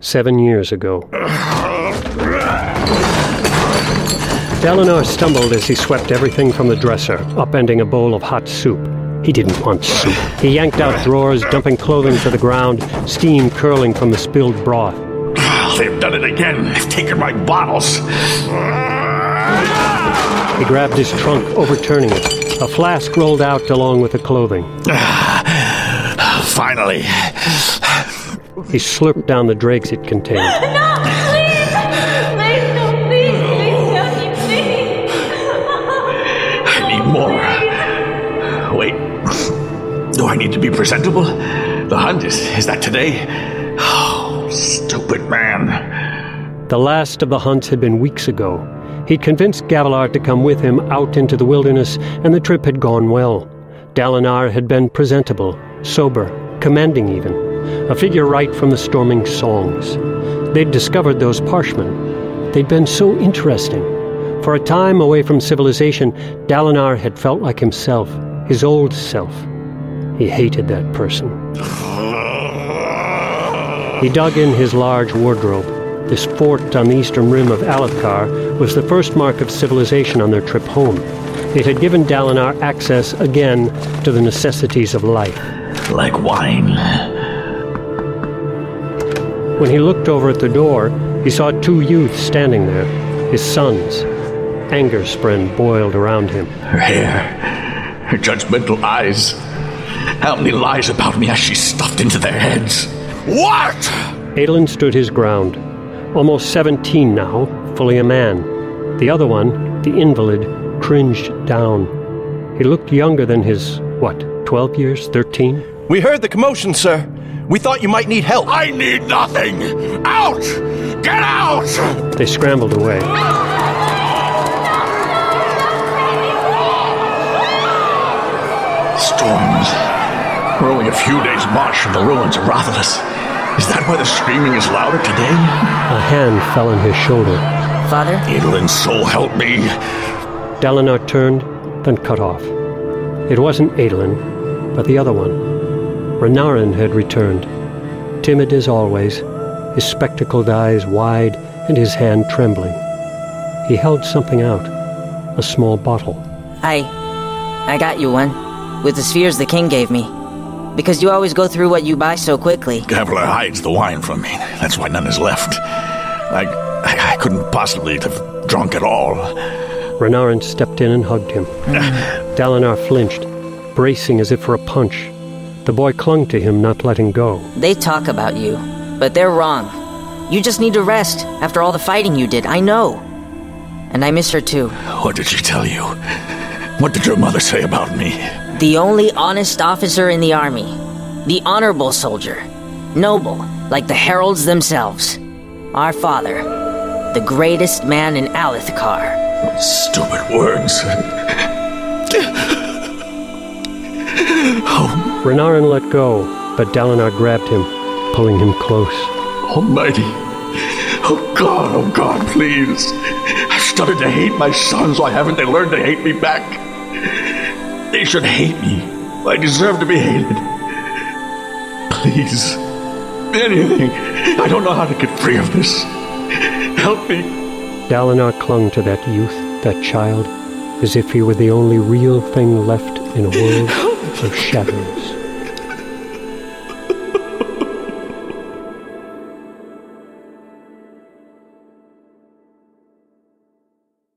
seven years ago. Dalinar stumbled as he swept everything from the dresser, upending a bowl of hot soup. He didn't want soup. He yanked out drawers, dumping clothing to the ground, steam curling from the spilled broth. Ah, they've done it again. They've taken my bottles. He grabbed his trunk, overturning it. A flask rolled out along with the clothing. Ah, finally. He slurped down the dregs it contained. No, please! Please, no, please, please, Johnny, please! I need more. Wait. Do I need to be presentable? The hunt is, is that today? Oh, stupid man. The last of the hunts had been weeks ago. He'd convinced Gavilar to come with him out into the wilderness, and the trip had gone well. Dalinar had been presentable, sober, commanding even, a figure right from the storming songs. They'd discovered those parshmen. They'd been so interesting. For a time away from civilization, Dalinar had felt like himself, his old self. He hated that person. He dug in his large wardrobe. This fort on the eastern rim of Alethkar was the first mark of civilization on their trip home. It had given Dalinar access again to the necessities of life. Like wine. When he looked over at the door, he saw two youths standing there, his sons. Anger spren boiled around him. Her hair. Her judgmental eyes. How many lies about me has she stuffed into their heads? What? Adolin stood his ground. Almost 17 now, fully a man. The other one, the invalid, cringed down. He looked younger than his, what, 12 years, 13? We heard the commotion, sir. We thought you might need help. I need nothing! Out! Get out! They scrambled away. Storms. We're only a few days' march from the ruins of Rathalas. Is that why the screaming is louder today? A hand fell on his shoulder. Father? Adolin, so help me. Dalinar turned, then cut off. It wasn't Adolin, but the other one. Renarin had returned, timid as always, his spectacled eyes wide and his hand trembling. He held something out, a small bottle. I. I got you one. With the spheres the king gave me. Because you always go through what you buy so quickly. Gavilar hides the wine from me. That's why none is left. I, I, I couldn't possibly have drunk at all. Renarin stepped in and hugged him. Mm. Dalinar flinched, bracing as if for a punch. The boy clung to him, not letting go. They talk about you, but they're wrong. You just need to rest after all the fighting you did, I know. And I miss her too. What did she tell you? What did your mother say about me? The only honest officer in the army. The honorable soldier. Noble, like the heralds themselves. Our father. The greatest man in Alethkar. Stupid words. oh, Renarin let go, but Dalinar grabbed him, pulling him close. Almighty. Oh God, oh God, please. I've started to hate my sons. Why haven't they learned to hate me back? They should hate me. I deserve to be hated. Please. Anything. I don't know how to get free of this. Help me. Dalinar clung to that youth, that child, as if he were the only real thing left in a world of shadows.